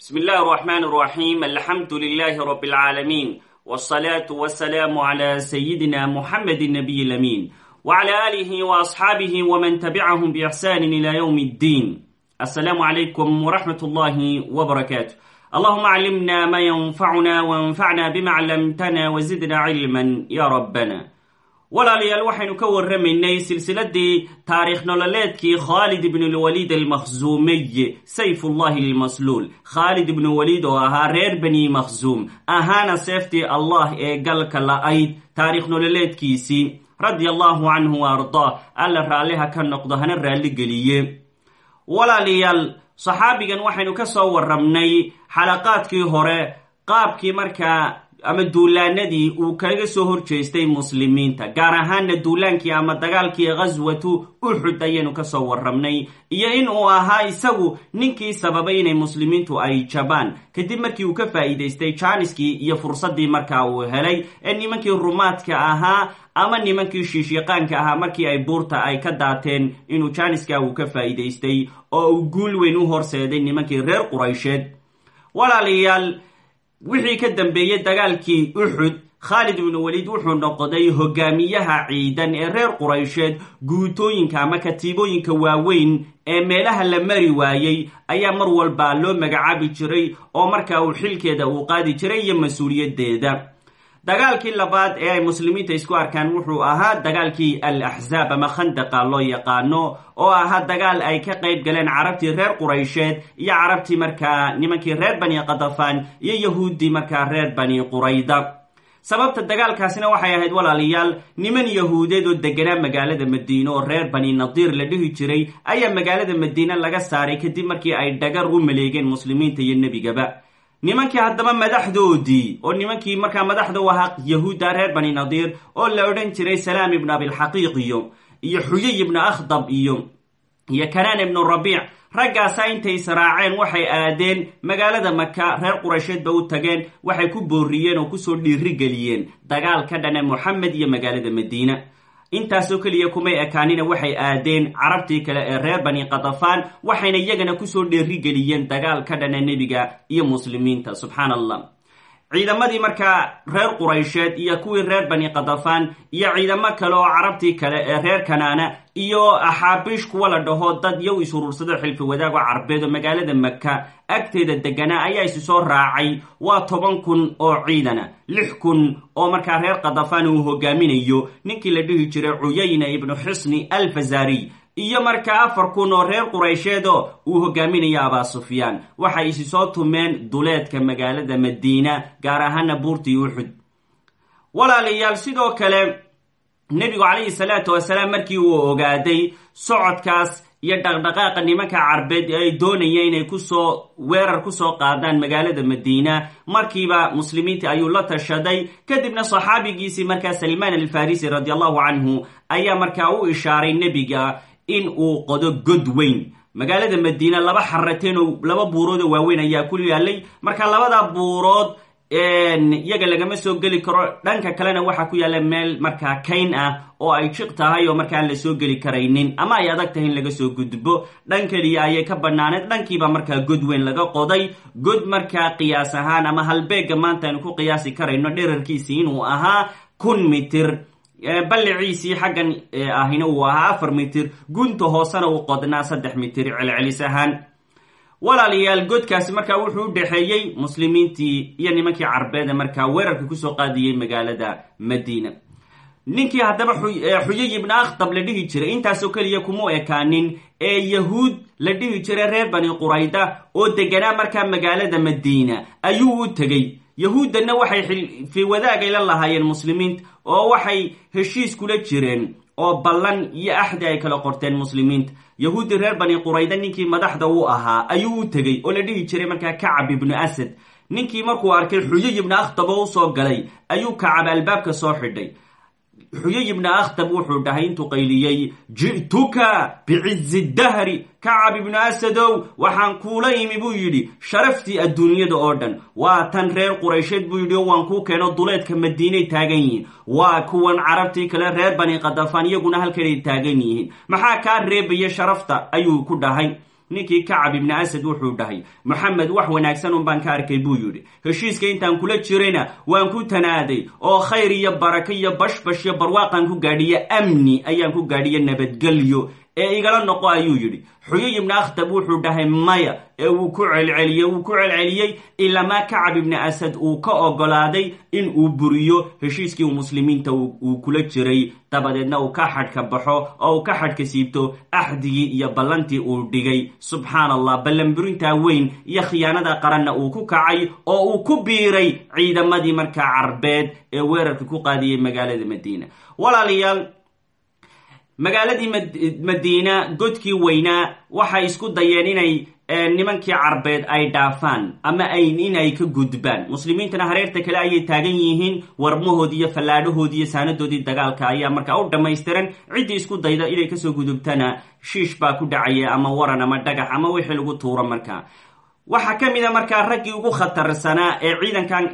بسم الله الرحمن الرحيم الحمد لله رب العالمين والصلاة والسلام على سيدنا محمد النبي الأمين وعلى آله وأصحابه ومن تبعهم بإحسان إلى يوم الدين السلام عليكم ورحمة الله وبركاته اللهم علمنا ما ينفعنا وانفعنا بما علمتنا وزدنا علما يا ربنا walaalayaal waxaynu ka warramaynay silsiladii taariikh nololeedkii khaalid ibn lwaliid almakhzuumiy sayfullahi lmasluul khaalid ibnu waliid oo ahaa reer bani makhzuum ahaana seeftii allah ee galka la-ayd taariikh nololeedkiisii radia allahu canhu wa ardaa alla raalliha ka noqdo hana raalligeliye. Walaalayaal saxaabigan waxaynu ka soo warramnay xalaqaadkii hore qaabkii markaa ama duulaanadii uu kaga soo horjeestay muslimiinta gaar ahaana duulaankii ama dagaalkii ghaswatu uxud ayaynu ka soo warramnay iyo in uu ahaa isagu ninkii sababay inay muslimiintu ay jabaan. Kadib markii uu ka faa'iidaystay jaaniskii iyo fursaddii markaa uu helay ee nimankii rumaadka ahaa ama nimankii shiishiqaanka ahaa markii ay buurta ay ka daateen inuu jaaniska uu ka faa'iidaystay oo uu guul weyn u horseeday nimankii reer quraysheed. Walaalayaal wixii ka dambeeyey dagaalkii uxud khaalid ibnu waliid wuxuu noqday hogaamiyaha ciidan ee reer quraysheed. Guutooyinka ama katiibooyinka waaweyn ee meelaha la mari waayey ayaa mar walba loo magacaabi jiray oo markaa uu xilkeeda uu qaadi jiray iyo mas'uuliyaddeeda dagaalkii labaad ee ay muslimiinta isku arkaan wuxuu ahaa dagaalkii al axzaab ama khandaqa loo yaqaano oo ahaa dagaal ay ka qayb galeen carabtii reer quraysheed iyo carabtii markaa nimankii reer bani qadafaan iyo yahuuddii markaa reer bani qurayda. Sababta dagaalkaasina waxay ahayd walaalayaal niman yahuudeed oo deganaa magaalada madiine oo reer bani nadiir la dhihi jiray ayaa magaalada madiine laga saaray kadib markii ay dhagar u maleegeen muslimiinta iyo nebigaba nimankii haddaba madaxdoodii oo nimankii markaa madaxda u ahaa yahuudda reer bani nadiir oo la odhan jiray salaam ibnu abilxaqiiq iyo iyo xuyay ibnu akhdab iyo iyo kanaan ibnu rabiic raggaasa intay israaceen waxay aadeen magaalada maka reer quraysheed ba u tageen waxay ku booriyeen oo ku soo dhiirigeliyeen dagaal ka dhana moxamed iyo magaalada madiina intaasoo keliya kumay ekaanina waxay aadeen carabtii kale ee reer bani qadafaan waxayna iyagana ku soo dheerigeliyeen dagaal ka dhana nebiga iyo muslimiinta. Subxaan allah ciidamadii markaa reer quraysheed iyo kuwii reer bani qadafaan iyo ciidamo kale oo carabtii kale ee reer kanaana iyo axaabiish kuwa la dhaho dad yow isuruursado xilfi wadaago carbeed oo magaalada maka agteeda deganaa ayaa isu soo raacay waa toban kun oo ciidana lix kun oo markaa reer qadafaan uu hogaaminayo ninkii la dhihi jiray cuyayna ibnu xisni alfazariy iyo markaa afar kun oo reer quraysheedoo uu hogaaminayo abaa sufyaan. Waxay isi soo tumeen duleedka magaalada madiina gaar ahaana buurtii uxud walaalayaal sidoo kale nebigu calayhi salaatu wasalaam markii uu ogaaday socodkaas iyo dhaqdhaqaaqa nimanka carbeed ee ay doonaya inay ku soo weerar ku soo qaadaan magaalada madiina. Markiiba muslimiinta ayuu la tashaday. Kadibna saxaabigiisii markaa salmaan alfarisi radi allahu canhu ayaa markaa u ishaaray nebiga in uu qodo god weyn. Magaalada madiina laba xarateen oo laba buurood oo waaweyn ayaa ku yaalay. Marka labada buurood iyaga lagama soo geli karo. Dhanka kalena waxaa ku yaalla meel markaa kayn ah oo ay jiq tahay oo markaan la soo geli karaynin. Ama ay adag tahay in laga soo gudbo. Dhan keliya ayay ka bannaaneed dhankiiba markaa god weyn laga qoday. God markaa qiyaas ahaan ama halbeega maanta aynu ku qiyaasi karayno dherarkiisii inuu ahaa kun mitir. Balliciisii xaggan ahina uu ahaa afar mitir. Gunta hoosena uu qodnaa saddex mitir celcelis ahaan walaalayaal godkaasi markaa wuxuu u muslimiintii iyo nimankii carbeede markaa weerarka ku soo qaadiyey magaalada madiina. Ninkii haddaba xuyay ibnu akhdab la dhihi jiray intaasoo keliya kuma ekaanin ee yahuud la dhihi jiray reer bani qurayda oo deganaa markaa magaalada madiina ayuu u tegey. Yahuuddanna waxay wadaagay la lahaayeen muslimiinta oo waxay heshiis kula jireen oo ballan iyo axdi ay kala qorteen muslimiinta yahuuddii reer bani qurayda ninkii madaxda u ahaa ayuu u tegey oo la dhihi jiray markaa kacab ibnu asad. Ninkii markuu arkay xuyay ibnu akhdab oo u soo galay ayuu kacab albaabka soo xidhay xuyay ibnu akhdab wuxuu dhahay intuu qayliyey ji'tuka bicizi dahri. Kacab ibnu asadow waxaan kuula imi buu yidhi. Sharaftii adduunyada oo dhan waa tan reer quraysheed buu yidhi oo waan kuu keeno duleedka madiinay taagan yihiin. Waa kuwan carabtii kale reer bani qadafaan iyaguna halkanay taagan yihiin. Maxaa kaa reebaya sharafta? Ayuu ku dhahay ninkii kacab ibni asad wuxuu dhahay moxamed wax wanaagsan un baan ka arkay buu yidhi. Heshiiska intaan kula jirayna waan ku tanaaday oo khayr iyo barako iyo bashbash iyo barwaaqaan ku gaadhiyo amni ayaan ku gaadhiyo nabadgelyo ee igala noqo ayuu yidhi. Xuyay ibni akhtab wuxuu dhahay maya ee wuu ku celceliyey wuu ku celceliyey ilamaa kacab ibni asad uu ka ogolaaday in uu buriyo heshiiskii muslimiinta uu kula jiray. Dabadeedna uu ka xadhka baxo oo uu ka xadhka siibto axdigii iyo ballantii uu dhigay. Subxaan allah ballanburintaa weyn iyo khiyaanada qaranna uu ku kacay oo uu ku biiray ciidamadii markaa carbeed ee weerarka ku qaadiyey magaalada madiina. Walaalayaal magaaladii madiina godkii weynaa waxay isku dayeen inay nimankii carbeed ay dhaafaan ama inay ka gudbaan. Muslimiintana hareerta kale ayay taagan yihiin warmahoodii iyo fallaadhahoodii iyo saanadoodii dagaalka ayaa markaa u dhammaystiran. Ciddii isku dayda inay ka soo gudubtana shiish baa ku dhacaya ama waran ama dhagax ama wixii lagu tuuro markaa waxaa ka mid a markaa raggii ugu khatarsanaa ee ciidankan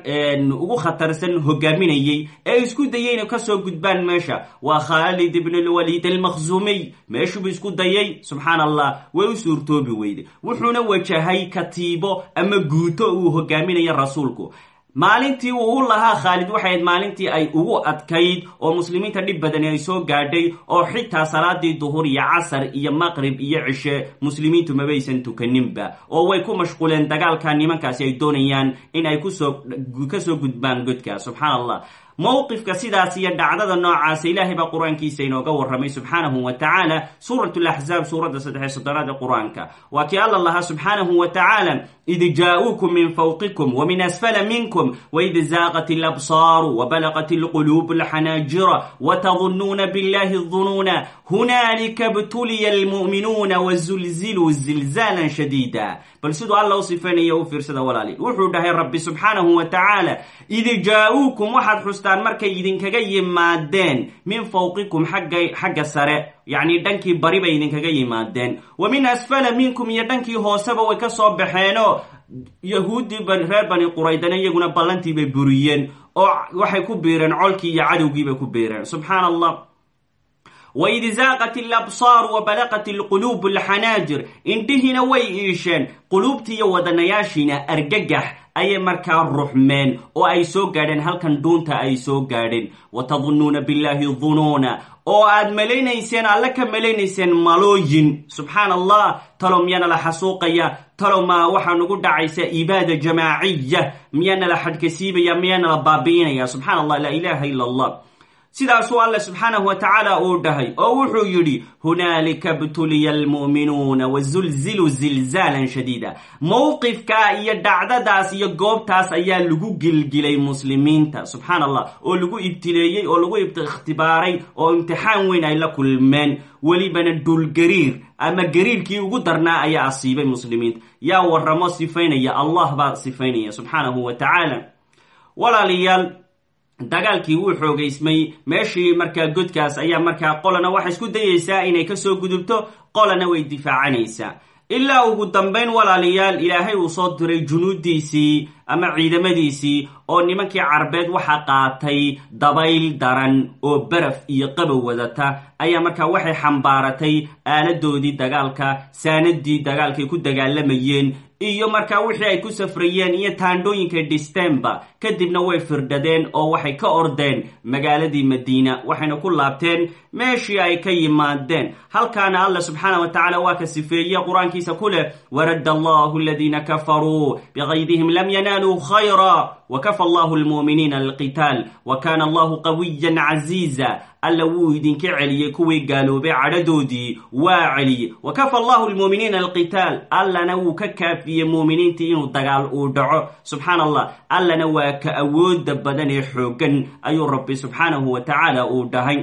ugu khatarsan hogaaminayey ee isku dayay inay ka soo gudbaan meesha waa khaalid ibn lwaliid almakhzuumiy meeshuubuu isku dayay subxaan allah way u suurtoobi weyday. Wuxuuna wajahay katiibo ama guuto uu hogaaminayo rasuulku maalintii uu u lahaa khaalid waxay ahayd maalintii ay ugu adkayd oo muslimiinta dhib badani ay soo gaadhay oo xitaa salaadii duhur iyo casar iyo maqrib iyo cishe muslimiintu mabaysan tukaninba oo way ku mashquuleen dagaalka nimankaasi ay doonayaan in ay ka soo gudbaan godka. Subxaan allah mowqifka sidaas iyo dhacdada noocaasa ilaahay baa qur'aankiisa inooga warramay subxaanahu wa tacaala suurat laxzaab suuradda saddexiy soddonaad ee qur'aanka. Waa kii alla lahaa subxaanahu wa id jaa-uukum min fawqikum wa min asfala minkum waid zaaqat alabsaaru wabalaqat alquluub alxanaajira watadunnuuna billahi dunuuna hunaalika btuliya almu'minuuna wazulziluu zilzaalan shadiida bal siduu alla u sifaynaya u fiirsada walaali wuxuu dhahay rabbi subxaanahu wa tacaala id jaa-uukum waxaad xustaan markay idinkaga yimaadeen min fawqikum xagga sare yacni dhankii bari bay idinkaga yimaadeen. Wa min asfala minkum iyo dhankii hooseba way ka soo baxeenoo yahuuddii reer bani quraydana iyaguna ballantii bay buriyeen. Oo waxay ku biireen colkii iyo cadowgiibay ku biireen. Subxaan allah waid zaaqat alabsaaru wabalaqat alquluub alxanaajir indhihiina way iisheen. Quluubtii iyo wadanayaashiina argagax ayay markaa ruxmeen. Oo ay soo gaadheen halkan dhuunta ay soo gaadheen. Watadunnuuna billahi dunuuna oo aad malaynayseen alle ka malaynayseen malooyin. Subxaan allah talow miyaana la xasuuqaya talow ma waxaa nagu dhacaysa ibaada jamaaciya. Miyaana la xadhkasiibaya miyaana la baabi'inaya. Subxaan allah laa ilaha ila allah sidaasuu alle subxaanahu wa tacaala uu dhahay oo wuxuu yidhi hunaalika btuliya almu'minuuna wazulziluu zilzaalan shadiida. Mowqifkaa iyo dhacdadaas iyo goobtaas ayaa lagu gilgilay muslimiinta subxaan oo lagu ibtileeyey oo lagu ikhtibaaray oo imtixaan weyn ay la kulmeen. Welibana dhulgariir ama gariirkii ugu darnaa ayaa asiibay muslimiinta yaa waramo sifaynaya allah baa sifaynaya subxaanahu wa tacaala. Walaalayaal dagaalkii wuu xoogaysmay meeshii markaa godkaas ayaa markaa qolana waxay isku dayaysaa inay ka soo gudubto qolana way difaacanaysaa ilaa ugu dambayn walaalayaal ilaahay uu soo diray junuudiisii ama ciidamadiisii oo nimankii carbeed waxaa qaatay dabayl daran oo baraf iyo qabow wadata. Ayaa markaa waxay xambaaratay aaladoodii dagaalka saanadii dagaalkay ku dagaalamayeen iyo markaa wixii ay ku safrayeen iyo taandhooyinka dhistemba kadibna way firdhadeen oo waxay ka ordeen magaaladii madiina waxayna ku laabteen meeshii ay ka yimaadeen. Halkaana alla subxaana wa tacala waa ka sifeeye qur'aankiisa ku leh waradda allahu aladiina kafaruu bigaydihim lam yanaaluu khayra wakafa allahu lmu'miniina alqitaal wa kana allahu qawiyan casiiza alla wuu idinka celiyey kuwii gaaloobay cadhadoodii waa celiyey wa kafa allahu lmu'miniina alqitaal allana wuu ka kaafiyey mu'miniintii inuu dagaal uu dhaco. Subxaan allah allana waa ka awooda badan ee xooggan ayuu rabbi subxaanahu wa tacaala uu dhahay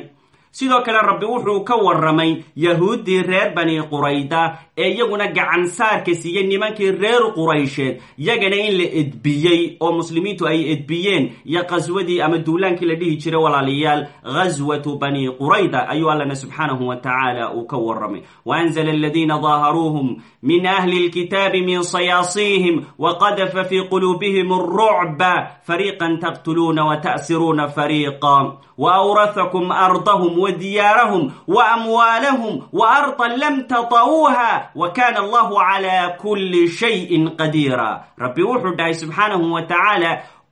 sidoo kale rabbi wuxuu ka warramay yahuuddii reer bani qurayda ee iyaguna gacan saarka siiyey nimankii reer quraysheed yagana in la edbiyey oo muslimiintu ay edbiyeen iyo qaswadii ama duulaankii la dhihi jiray walaalayaal ghaswatu bani qurayda ayuu allana subxaanahu wa uu ka warramay. Waanzla aladiina daaharuuhum min ahli lkitaabi min sayaasiihim waqadafa fi quluubihim alrucba fariiqan taqtuluuna wata'siruuna fariiqa waawrathakum ardahum diyaarahum wa amwaalahum wa ardan lam tata'uuha wa kana allahu calaa kulli shayin qadiira rabbi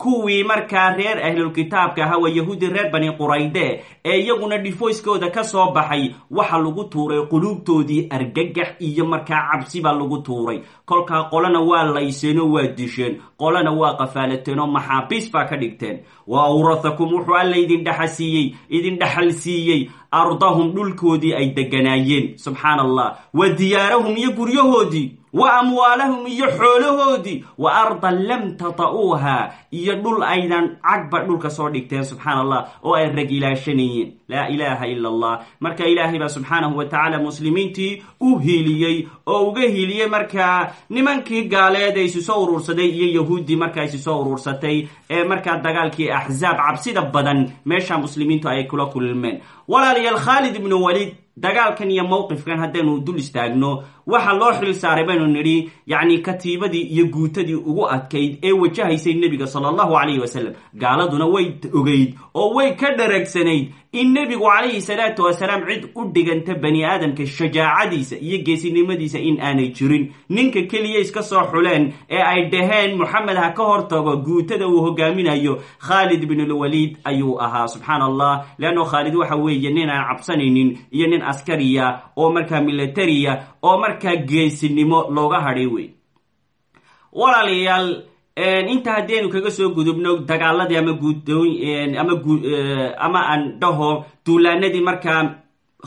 kuwii markaa reer ahlulkitaabka ahaa waa yahuudi reer bani qurayde ee iyaguna dhifoyskooda ka soo baxay waxa lagu tuuray quluubtoodii argagax iyo markaa cabsi baa lagu tuuray. Kolkaa qolana waa layseenoo waa disheen qolana waa qafaalateen oo maxaabiis baa ka dhigteen. Wa awrathakum wuxuu alla idin dhaxasiiyey idin dhaxal siiyey ardahum dhulkoodii ay deganaayeen. Subxaan allah wa diyaarahum iyo guryahoodii wa amwaalahum iyo xoolahoodii. Wa ardan lam tata'uuha. Iyo dhul aydan cagba dhulka soo dhigteen subxaan allah oo ay ragilaashanayeen laa ilaaha ila allah marka ilaahay baa subxaanahu wa tacaala muslimiintii u hiiliyey oo uga hiiliyey markaa nimankii gaaleed ee isu soo uruursaday iyo yahuuddii markaa isu soo uruursatay ee markaa dagaalkii axzaab cabsida badan meesha muslimiintu ay kula kulmeen walaalayaal khaalid ibnu waliid dagaalkan iyo mowqifkan haddaynu dul istaagno waxa loo xil saaray baynu nidhi yacni katiibadii iyo guutadii ugu adkayd ee wajahaysay nebiga sala allahu calayhi wasalam gaaladuna way ogeyd oo way ka dharagsanayd in nebigu calayhi salaatu wasalaam cid u dhiganta bani aadamka shajaacadiisa iyo geesinimadiisa in aanay jirin. Ninka keliya iska soo xuleen ee ay dhaheen moxamed ha ka hortago guutada uu hogaaminayo khaalid binulwaliid ayuu ahaa subxaan allah leanno waxa weeye nin aan cabsanaynin iyo nin askariya oo markaa militariya oo markaa geesinimo looga hadhay wey walaalayaal inta haddaynu kaga soo gudubno dagaaladii ama guudooy ama ama aan dhaho duulaanadii markaa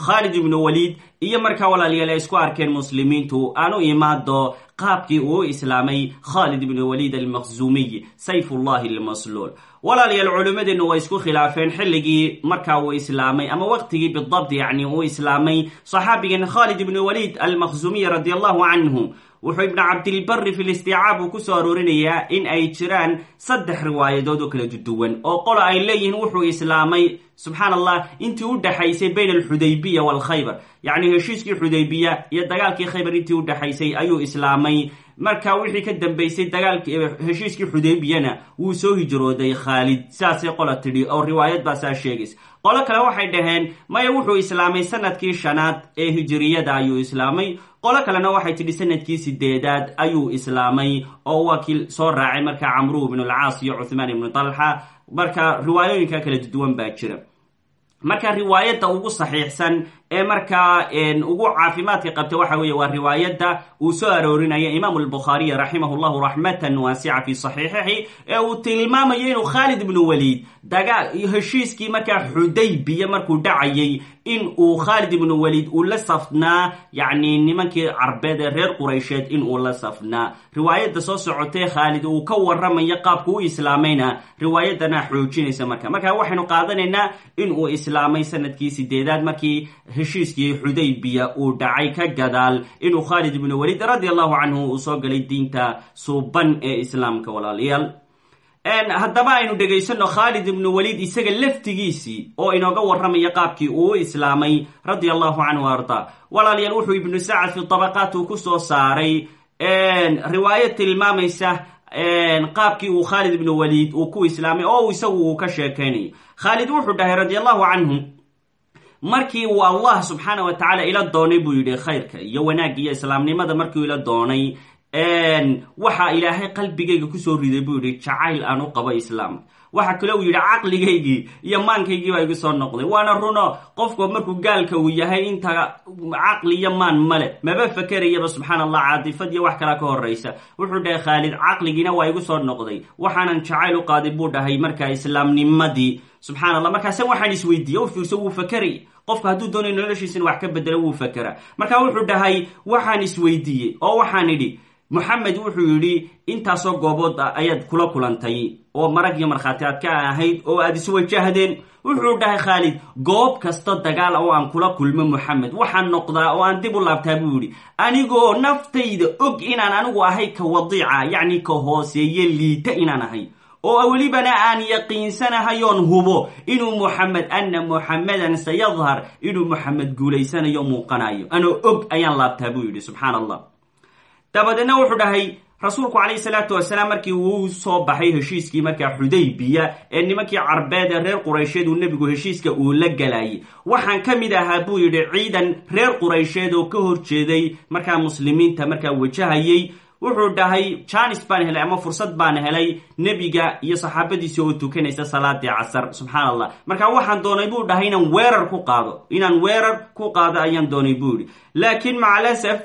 khaalid ibnu waliid iyo markaa walaalayaal ay isku arkeen muslimiintu aan u imaado qaabkii uu islaamay khaalid ibnu waliid almaqzuumiy sayfullahi almasluul walaalayaal culimmadeennu way isku khilaafeen xilligii markaa uu islaamay ama waqtigii bidabt yacni uu islaamay. Saxaabigan khaalid ibnu waliid almaqzuumiy radi allahu canhu wuxuu ibnu cabdilbari fi listiicaab uu ku soo aroorinayaa in ay jiraan saddex riwaayadood oo kala duwan oo qolo ay leeyihiin wuxuu islaamay subxaan allah intii u dhexaysay bayn alxudaybiya waalkhaybar yacni heshiiskii xudaybiya iyo dagaalkii khaybar intii u dhexaysay ayuu islaamay marka wixii ka dambeysay dagaalki heshiiskii xudaybiyana wuu soo hijrooday khaalid saasay qola tidhi oo riwaayad baa saa sheegaysa qolo kale waxay dhaheen maya wuxuu islaamay sannadkii shanaad ee hijiriyada ayuu islaamay. Qolo kalena waxay tidhi sannadkii sideedaad ayuu islaamay oo waa soo raacay markaa camruhu ibnu alcaas iyo cuthmaan ibnu talxa marka riwaayooyinka kala duwan baa jira. Marka riwaayadda ugu saxiixsan ee markaa ugu caafimaadka qabta waxa weeye waa riwaayadda uu soo aroorinaya imaamu albukhaariy raximah llahu raxmatan waasica fi saxiixihi ee uu tilmaamayo inuu khaalid ibnu waliid dagaa heshiiskii markaa xudaybiya markuu dhacayay in uu khaalid ibnu waliid uu la safnaa yacni nimankii carbeed ee reer quraysheed in uu la safnaa. Riwaayadda soo socotee khaalid uu ka waramayo qaabku u islaamayna riwaayadana xoojinaysa marka. Marka waxaynu qaadanaynaa in uu islaamay sannadkii sideedaad markii heshiiskii xudaybiya uu dhacay ka gadaal inuu khaalid ibnu waliid radi allahu canhu uu soo galay diinta suuban ee islaamka walaalayaal. Haddaba aynu dhegaysano khaalid ibnu waliid isaga laftigiisii oo inooga warramaya qaabkii uu islaamay radia allahu canhu arda. Wuxuu ibnu sacad fi tabaqaat uu ku soo saaray riwaayad tilmaamaysa qaabkii uu khaalid ibnu waliid uu ku islaamay oo isagu uu ka sheekaynayo khaalid wuxuu dhahay radi allahu markii uu allah subxaana wa tacaala ila doonay buu yidhi khayrka iyo wanaagga iyo islaamnimada markiu ila doonay waxa ilaahay qalbigayga ku soo riday buu yidhi jacayl aan u qabo islaamka waxa kale uu yidhi caqligaygii iyo maankaygii baa igu soo noqday. Waana runo qofku markuu gaalka uu yahay inta caqli iyo maan male maba fakerayaba subxaan allah caadifad iyo wax kalaa ka horaysa wuxuu dhahay khaalid caqligiina waa igu soo noqday. Waxaanan jacayl u qaaday buu dhahay markaa islaamnimadii. Subxaan allah markaase waxaan isweydiiye u fiirso wuu fakeray qofka hadduu doonay noloshiisina wax ka bedelo wuu fakera marka wuxuu dhahay waxaan isweydiiyey oo waxaan idhi moxamed wuxuu yidhi intaasoo goobood ayaad kula kulantay oo marag iyo markhaati aad ka ahayd oo aad iswajahdeen wuxuu dhahay khaalid goob kasta dagaal oo aan kula kulmo moxamed waxaan noqdaa oo aan dib u laabtaa buu yidhi. Anigoo naftayda og inaan anigu ahay ka wadiica yacni ka hooseeye liita inaan ahay oo welibana aan yaqiinsanahay oon hubo inuu muxamed ana muxamedan sayadhar inuu moxamed guulaysanayo muuqanayo anoo og ayaan laabtaa buu yidhi subxaan allah dabadeedna wuxuu dhahay rasuulku calayhi salaatu wasalaam markii uu soo baxay heshiiskii markaa xudaybiya ee nimankii carbeed ee reer quraysheed uu nebigu heshiiska uu la galayay waxaan ka mid ahaa buu yidhi ciidan reer quraysheed oo ka hor jeeday markaa muslimiinta markaa wajahayay wuxuu dhahay janis baan helay ama fursad baan helay nebiga iyo saxaabadiisi oo tukanaysa salaadii casar. Subxaan marka waxaan doonay buu dhahay inaan weerar ku qaado. Inaan weerar ku qaado ayaan doonay buu yidhi. Laakiin macalasaf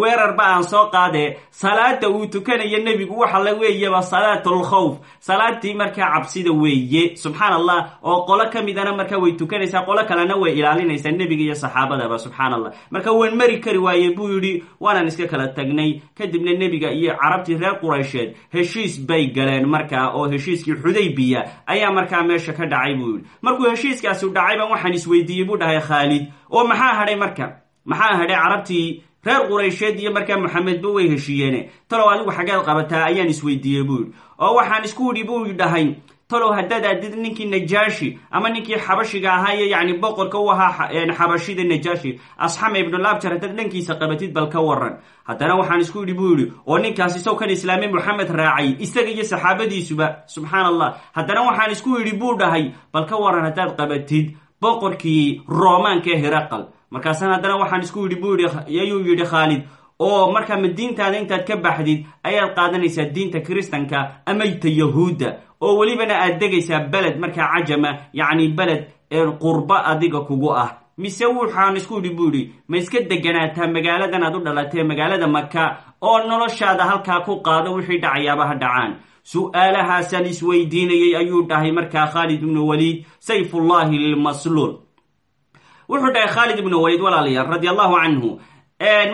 weerarba aan soo qaadee salaada uu tukanayo nebigu waxa la weeyaba salaatulkhawf salaadii markaa cabsida weeye. Subxaan oo qolo ka midana markaa way tukanaysaa qolo kalena way ilaalinaysaa nebiga iyo saxaabadaba. Subxaan marka waan mari kari waaye buu yidhi waanaan iska kala tagnay kadibna nebiga iyo carabtii reer quraysheed heshiis bay galeen markaa oo heshiiskii xudaybiya ayaa markaa meesha ka dhacay buu yidhi. Markuu heshiiskaasi dhacayba waxaan isweydiiyey buu dhahay khaalid. Oo maxaa hadhay marka? Maxaa hadhay carabtii reer quraysheed iyo markaa maxamedba way heshiiyeene talow adigu xaggeed qabataa ayaan isweydiiyey buu yidhi. Oo waxaan isku idhi buu dhahay talow haddaad aadid ninkii najaashi ama ninkii xabashiga ahaa iyo yacni boqorka u ahaa xabashida najaashi asxama ibnulabjar haddaad dhankiisa qabatid bal ka waran haddana waxaan isku idhi buu yidhi oo ninkaas isaw kan islaami moxamed raacay isaga iyo saxaabadiisuba subxaan allah haddana waxaan isku idhi buu dhahay bal ka waran haddaad qabatid boqorkii roomaanka ee hiraqal. Markaasaan haddana waxaan isku yidhi buu ayuu yidhi khaalid oo markaa ma diintaada intaad ka baxdid ayaad qaadanaysaa diinta kiristanka amayta yahuudda oo welibana aad degaysaa beled markaa cajama yacni beled ee qurbo adiga kugu ah. Mise waxaan isku yidhi buu yidhi ma iska deganaataa magaaladan aad u dhalatee magaalada maka oo noloshaada halkaa ku qaado wixii dhacayaaba ha dhacaan. Su'aalahaasaan isweydiinayay ayuu dhahay markaa khaalid ibnu waliid sayfullahi lilmasluul wuxuu dhahay khaalid ibnu waliid walaalayaal radi allahu canhu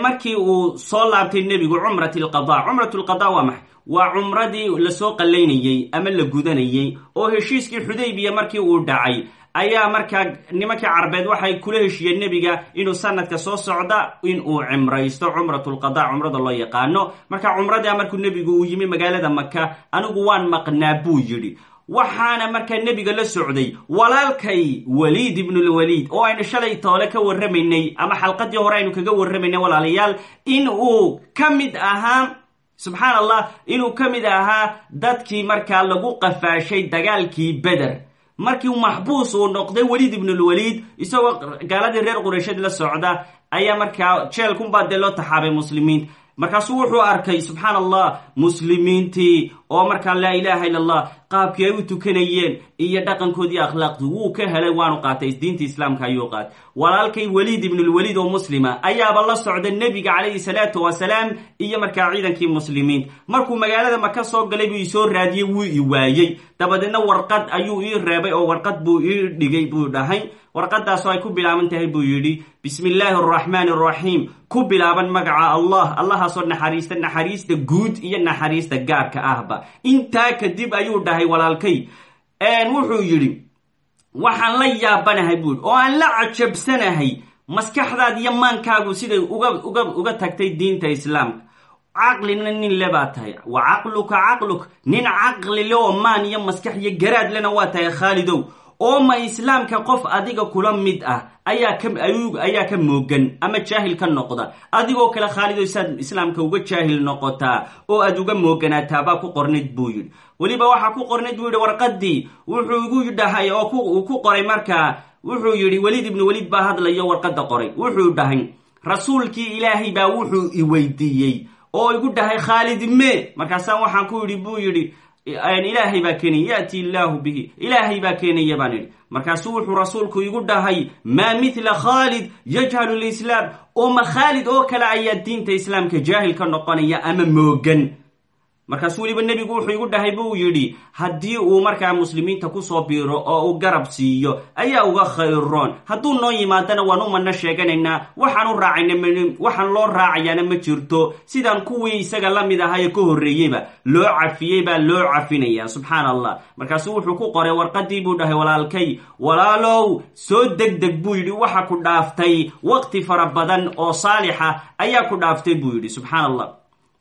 markii uu soo laabtay nebigu cumrat lqada cumrat lqada waa maxay waa cumradii la soo qallaynayey ama la gudanayey oo heshiiskii xudaybiya markii uu dhacay. Ayaa markaa nimankii carbeed waxay kula heshiiyeen nebiga inuu sanadka soo socda in uu cimraysto cumratulqada cumrada loo yaqaano. Marka cumradaa markuu nebigu uu yimi magaalada maka anigu waan maqnaa buu yidhi. Waxaana markaa nebiga la socday walaalkay waliid ibnulwaliid oo aynu shalay toole ka warramaynay ama xalqadii hore aynu kaga warramaynay walaalayaal in uu ka mid ahaa subxaan allah inuu ka mid ahaa dadkii markaa lagu qafaashay dagaalkii beder markii maxbuus uu noqday weliid ibnulwaliid isagoo gaaladii reer quraysheed la socda ayaa markaa jeelkunbaa dee loo taxaabay muslimiin markaasuu wuxuu arkay subxaan allah muslimiintii oo markaa laa ilaaha illa qaabkii ay u tukanayeen iyo dhaqankoodii akhlaaqdii wuu ka helay waanu qaatay diinta islaamka ayuu qaatay. Walaalkay weliid ibnulwaliid oo muslima ayaaba la socda nebiga calayhi salaatu wasalaam iyo markaa ciidankii muslimiin. Markuu magaalada maka soo galay buu isoo raadiyey wuu i waayey. Dabadeedna warqad ayuu ii reebay oo warqad buu ii dhigay buu dhahay. Warqadaasoo ay ku bilaaban tahay buu yidhi bismi illaahi araxmaani araxiim ku bilaaban magaca allah allahaasoo naxariista naxariista guud iyo naxariista gaarka ahba intaa kadib ayuu dhahay walaalkay. Wuxuu yidhi waxaan la yaabanahay buu yidhi oo aan la cajabsanahay maskaxdaad iyo maankaagu siday uga tagtay diinta islaamka. Caqlina nin le tahay. Wa caqluka caqluk. Nin caqli le oo maan iyo maskax iyo garaad lena waa tahay khaalidow. Oo ma islaamka qof adiga kula mid ah ayaa ka moogan ama jaahil ka noqda. Adigoo kale khaalidow saad islaamka uga jaahil noqotaa oo aad uga mooganaataa baa ku qornayd buu yidhi. Weliba waxaa ku qornayd buu yidhi warqadii wuxuu igu dhahay oo uu ku qoray markaa wuxuu yidhi weliid ibnu weliid baa hadlayo warqadda qoray. Wuxuu dhahay rasuulkii ilaahay baa wuxuu i weydiiyey oo igu dhahay khaalid me. Markaasaa waxaan ku yidhi buu yidhi ilaahay baa keenaya yaati illaahu bihi ilaahay baa keenaya baan idhi markaasuu wuxuu rasuulku igu dhahay maa mithla khaalid yajhalu lislaam oo ma khaalid oo kale ayaa diinta islaamka jaahil ka noqonaya ama moogan markaasuu weliba nebigu wuxuu igu dhahay buu yidhi haddii uu markaa muslimiinta ku soo biiro oo uu garab siiyo ayaa uga khayroon hadduu noo yimaadana waan u madno sheeganaynaa waxaan raacayna waxaan loo raacayaana ma jirto. Sidaan kuwii isaga la mid ahaye ka horreeyeyba loo cafiyey baa loo cafinaya subxaan allah markaasuu wuxuu ku qoray warqadii buu dhahay walaalkay walaalow soo degdeg buu yidhi waxa ku dhaaftay waqti fara badan oo saalixa ayaa ku dhaaftay buu yidhi subxaan allah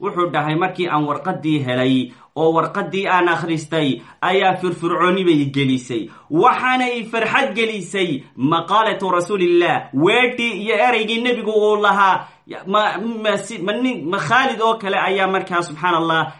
wuxuu dhahay markii aan warqadii helay oo warqadii aan akhristay ayaa firfircooni bay gelisay. Waxaanay farxad gelisay maqaalatu rasuulillah weedhii iyo ereygii nebigu uu lahaa. Ma khaalid oo kale ayaa markaa subxaan allah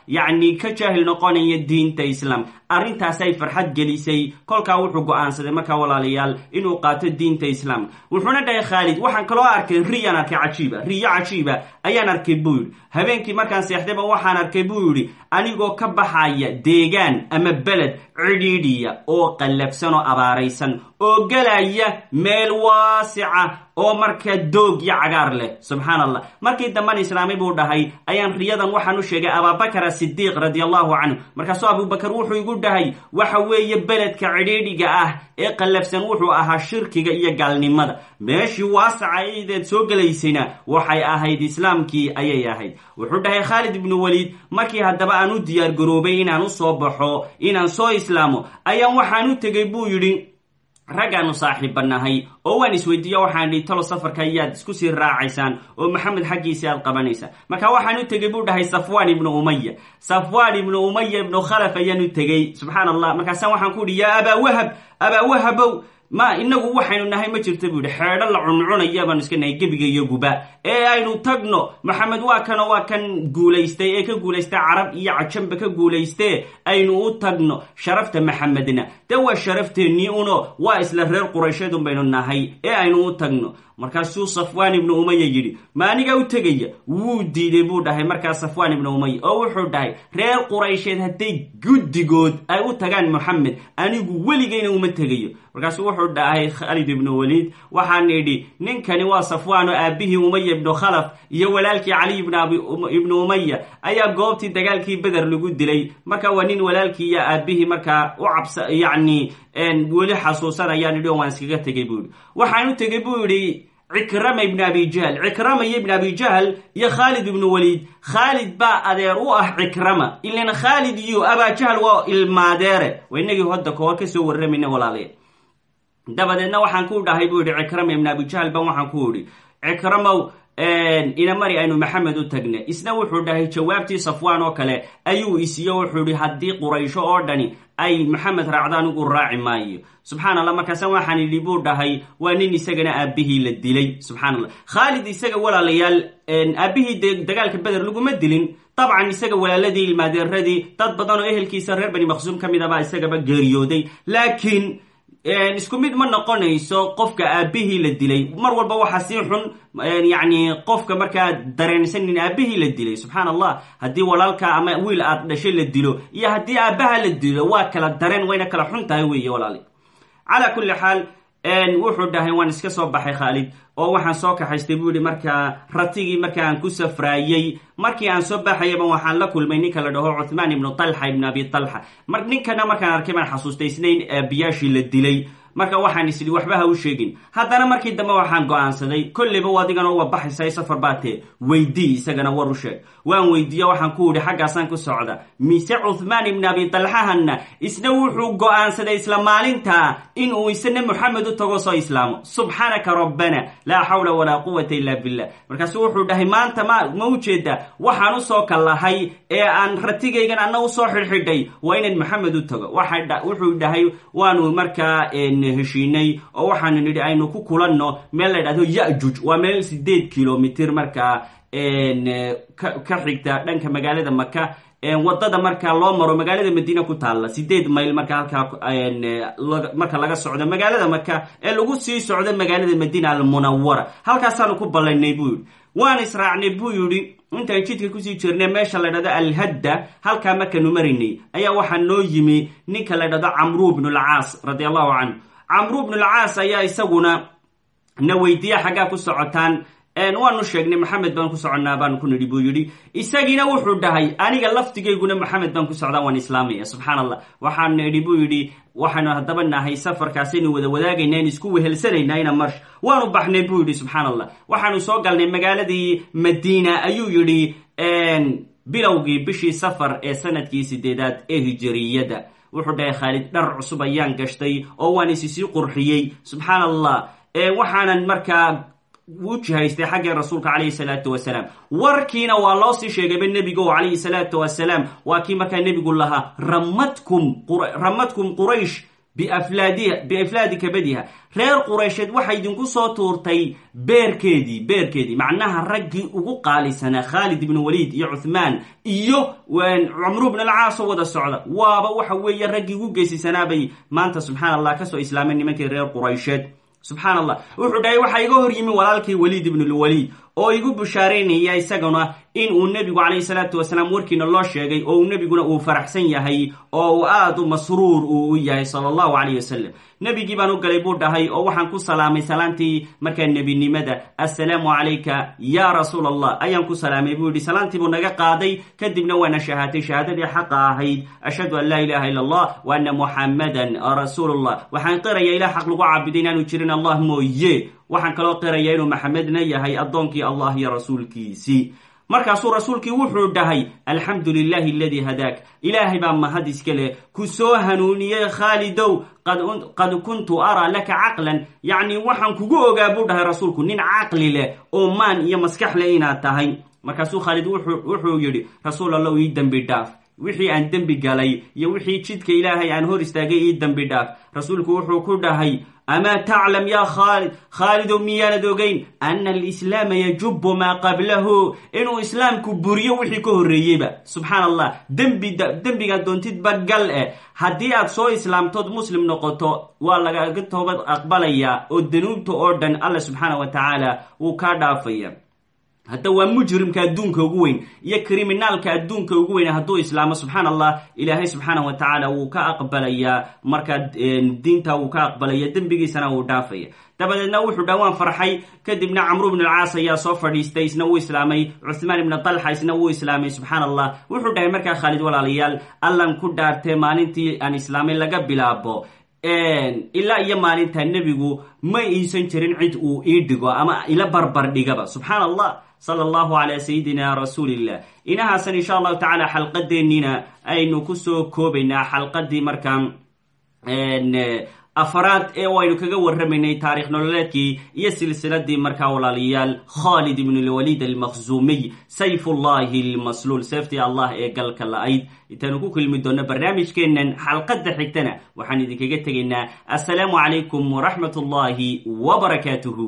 ka jaahil noqonaya diinta islaam. Arrintaasay farxad gelisay. Kolkaa wuxuu go'aansaday markaa walaalayaal inuu qaato diinta islaam. Wuxuuna dhahay khaalid waxaan kaloo arkay riyaan arkay cajiiba riyo cajiiba. Ayaan arkay buu yidhi. Habeenkii markaan seexdayba waxaan arkay buu yidhi anigoo ka baxaya deegaan ama beled cidhiidhiya oo qallafsan oo abaaraysan oo gelaya meel waasica oo markaa doog iyo cagaar leh. Subxaan allah markii dambana islaamay buu dhahay ayaan riyadan waxaan u sheegay abaabakar asidiiq radi allahu canhu markaasuu abubakar wuxuu igu dhahay waxa weeye beledka cidhiidhiga ah ee qallafsan wuxuu ahaa shirkiga iyo gaalnimada. Meeshii waasaca ideed soo gelaysayna waxay ahayd islaamkii ayay ahayd. Wuxuu dhahay khaalid ibnu waliid markii haddaba aan u diyaar garoobay inaan soo baxo inaan soo islaamo ayaan waxaan u tegay buu yidhi raggaanu saaxiibbanahay oo waan isweydiiya waxaan dhi talo safarka ayaad isku sii raacaysaan oo maxamed xaggiisii aad qabanaysaan marka waxaan u tegey buu dhahay safwaan ibnu umaya safwaan ibnu umaya ibnu khalaf ayaan u tegey. Subxaan allah markaasa waxaan ku idhi yaa abaa wahab abaa wahabow ma inagu waxaynu nahay ma jirta buu yihi xeedho la cuncunaya baanu iska nahay gebiga iyo guba. Ee aynu tagno maxamed waa kano waa kan guulaystay ee ka guulaystay carab iyo cajanba ka guulayste aynu u tagno sharafta maxamedna. De waa sharafteenii uno waa isla reer quraysheedun baynu nahay ee aynu u tagno markaasuu safwaan ibnu umaya yidhi ma aniga u tegaya wuu diiday buu dhahay. Markaa safwaan ibnu umaya oo wuxuu dhahay reer quraysheed hadday guddigood ay u tagaan moxamed anigu weligayna uma tegayo. Markaasuu wuxuu dhahay khalid ibnu waliid waxaan idhi ninkani waa safwaan oo aabihii umaya ibnu khalaf iyo walaalkii caliy ibnu umaya ayaa goobtii dagaalkii beder lagu dilay. Marka waa nin walaalkii iyo aabihii markaa u cabsa yacni weli xasuusanayaan idhi oo waan iskaga tegay buu yihi waxaan u tegay buu yidhi cikrama ibn abi jahl. Cikrama iyo ibn abi jahl iyo khaalid ibnu waliid khaalid baa adeer u ah cikrama ilan khaalid iyo abajahl waa ilmaadeere. Waa inagii hodda kahor ka soo warramayna walaalayaal dabadeedna waxaan ku dhahay buu yihi cikrama ibn abi jahl ban waxaan ku idhi cikramow ina mari aynu maxamed u tagne isna wuxuu dhahay jawaabtii safwaan oo kale ayuu isiiyo wuxuu ihi haddii quraysho oo dhani ay maxamed raacdo anigu raaci maayo. Subxaan allah markaasa waxaan idhi buu dhahay waa nin isagana aabihii la dilay. Subxaan allah khaalid isaga walaalayaal aabihii dagaalka beder laguma dilin. Dabcan isaga walaaladii ilmaadeeradii dad badan oo ehelkiisa reer bani maqsuum ka mid abaa isagaba geeriyooday. Laakiin isku mid ma noqonayso qofka aabihii la dilay. Mar walba waxaa sii xun yacni qofka markaa dareensanin aabihii la dilay subxaan allah haddii walaalka ama wiil aad dhashay la dilo iyo haddii aabaha la dilo waa kala dareen wayna kala xun tahay weeye walaali. Calaa kulli xaal wuxuu dhahay waan iska soo baxay khaalid oo waxaan soo kaxaystay buu yihi markaa ratigii marka aan ku safraayey markii aan soo baxayaba waxaan la kulmay ninka la dhaho cuthmaan ibnu talxa ibnu abi talxa. Ninkana markaan arkay baan xasuustay isnayn aabiyaashii la dilay marka waxaan isidhi waxba ha u sheegin. Haddana markii dambe waxaan go'aansaday kolleyba adigana uga baxaysa safar baatee weydii isagana war u sheeg. Waan weydiiye waxaan ku idhi xaggaasaan ku socda. Mise cuthmaan ibn abi talxahanna isna wuxuu go'aansaday isla maalintaa in uu isna moxamed u tago soo islaamo. Subxaanaka rabbana laa xawla walaa quwata illa billah. Markaasu wuxuu dhahay maanta ma ma ujeeda waxaan u soo kallahay ee aan ratigaygan anna u soo xidhxidhay. Waa inaan moxamed u tago. Wuxuu dhahay waanu markaa heshiinay oo waxaanu nidhi aynu ku kulanno meel la dhahdo ya-juj waa meel sideed kilomitr markaa ka xigta dhanka magaalada maka waddada markaa loo maro magaalada madiina ku taalla. Sideed mayl marka halkaa marka laga socdo magaalada maka ee lagu sii socdo magaalada madiina almunawara halkaasaanu ku ballaynay buu yidhi waan israacnay buu yidhi intaan jidka ku sii jirnay meesha la dhahdo alhadda halkaa markaanu marinay ayaa waxaa noo yimi ninka la dhahdo camru bnulcaas radi allahu canhu. Camru bnulcaas ayaa isaguna na weydiiya xaggaa ku socotaan waanu sheegnay maxamed baan ku soconnaa baanu ku nidhi buu yidhi isagiina wuxuu dhahay aniga laftigayguna maxamed baan ku socdaa waan islaamaya. Subxaan allah waxaan nidhi buu yidhi waxaanu haddaba nahay safarkaasaynu wada wadaagaynaa isku wehelsanaynaa ina marsh. Waanu baxnay buu yidhi subxaan allah waxaanu soo galnay magaaladii madiina ayuu yidhi bilowgii bishii safar ee sannadkii sideedaad ee hijiriyada wuxuu dhahay khaalid dhar cusub ayaan gashtay oo waan isisii qurxiyey. Subxaan allah waxaanan markaa u jihaystay xaggii rasuulka calayhi salaatu wasalaam. Warkiina waa loo sii sheegayba nebigo calayhi salaatu wasalaam. Waa kii markaa nebigu lahaa ramadkum quraysh biaflaadi kabadiha reer quraysheed waxay idinku soo tuurtay beerkeedii beerkeedii macnaha raggii ugu qaalisanaa khaalid ibnu waliid iyo cuthmaan iyo cumru bn alcaas oo wada socda. Waaba waxa weeye raggii ugu geysisanaabay. Maanta subxaan allah ka soo islaamay nimankii reer quraysheed subxaan allah wuxuu dhahay waxaa iga hor yimi walaalkii waliid ibnulwaliid oo igu bushaaraynaya isaguna in uu nebigu calayhi salaatu wasalaam warkiina loo sheegay oo uu nebiguna uu faraxsan yahay oo uu aada u masruur uu u yahay sala allahu calayh wasalam nebigii baan u galay buu dhahay oo waxaan ku salaamay salaantii markaa nebinimada assalaamu calayka yaa rasuul allah ayaan ku salaamay. Buu yihi salaantii buu naga qaaday kadibna waana shahaatay shahaadadii xaqa ahayd ashhadu an laa ilaha illa allah wa anna muxammadan rasuulullah waxaan qiraya ilah xaq lagu caabuday inaanu jirin allah mooye waxaan kaloo qiraya inuu maxamedna yahay addoonkii allah iyo rasuulkiisii markaasuu rasuulkii wuxuu dhahay alxamdu lilahi aladii hadaak. Ilaahay baa mahad iska leh ku soo hanuuniyey khaalidow qad kuntu araa laka caqlan. Yacni waxaan kugu ogaa buu dhahay rasuulku nin caqli leh oo maan iyo maskax leh inaad tahay. Markaasuu khaalid wuxuu yidhi rasuul allow ii dembi dhaaf. Wixii aan dembi galay iyo wixii jidka ilaahay aan hor istaagay ii dembi dhaaf. Rasuulku wuxuu ku dhahay amaa taclam yaa khaalid khaalidow miyaanad ogeyn ana alislaama yajubu maa qablahu inuu islaamku buriyo wixii ka horreeyeyba subxaan allah dembi dembigaad doontidba gal eh haddii aad soo islaamtood muslim noqoto waa lagaga toobad aqbalayaa oo danuubta oo dhan alla subxaana wa tacaala wuu kaa dhaafaya hadda waa mujrimka adduunka ugu weyn iyo kriminaalka adduunka ugu weyn hadduu islaamo subxaan allah ilaahay subxaana wa tacaala wuu ka aqbalayaa markaa diinta wuu ka aqbalaya dembigiisana wuu dhaafaya. Dabadeedna wuxuu dha waan farxay kadibna camru bn alcaas ayaa soo fadhiistay isna wuu islaamay cuthmaan ibna talxa isna wuu islaamay subxaan wuxuu dhahay markaa khaalid walaalayaal allan ku dhaartee maalintii aan islaamay laga bilaabo. Ilaa iyo maalinta nebigu ma iisan jirin cid uu ii dhigo ama ila barbar dhigaba. Subxaan sala allahu calaa sayidina rasuulillah inahaasan insha allahu tacaala xalqadeeniina aynu ku soo koobaynaa xalqadii markaa afaraad ee aynu kaga warramaynay taarikh nololeedkii iyo silsiladii markaa walaalayaal khalid ibn lwaliid almakhzuumiy sayfullahi lmasluul seeftii allah ee galka la-ayd. Intaanu ku kulmi doonno barnaamijkeennan xalqadda xigtana waxaan idinkaga tegaynaa assalaamu calaykum waraxmat ullahi wbarakaatuhu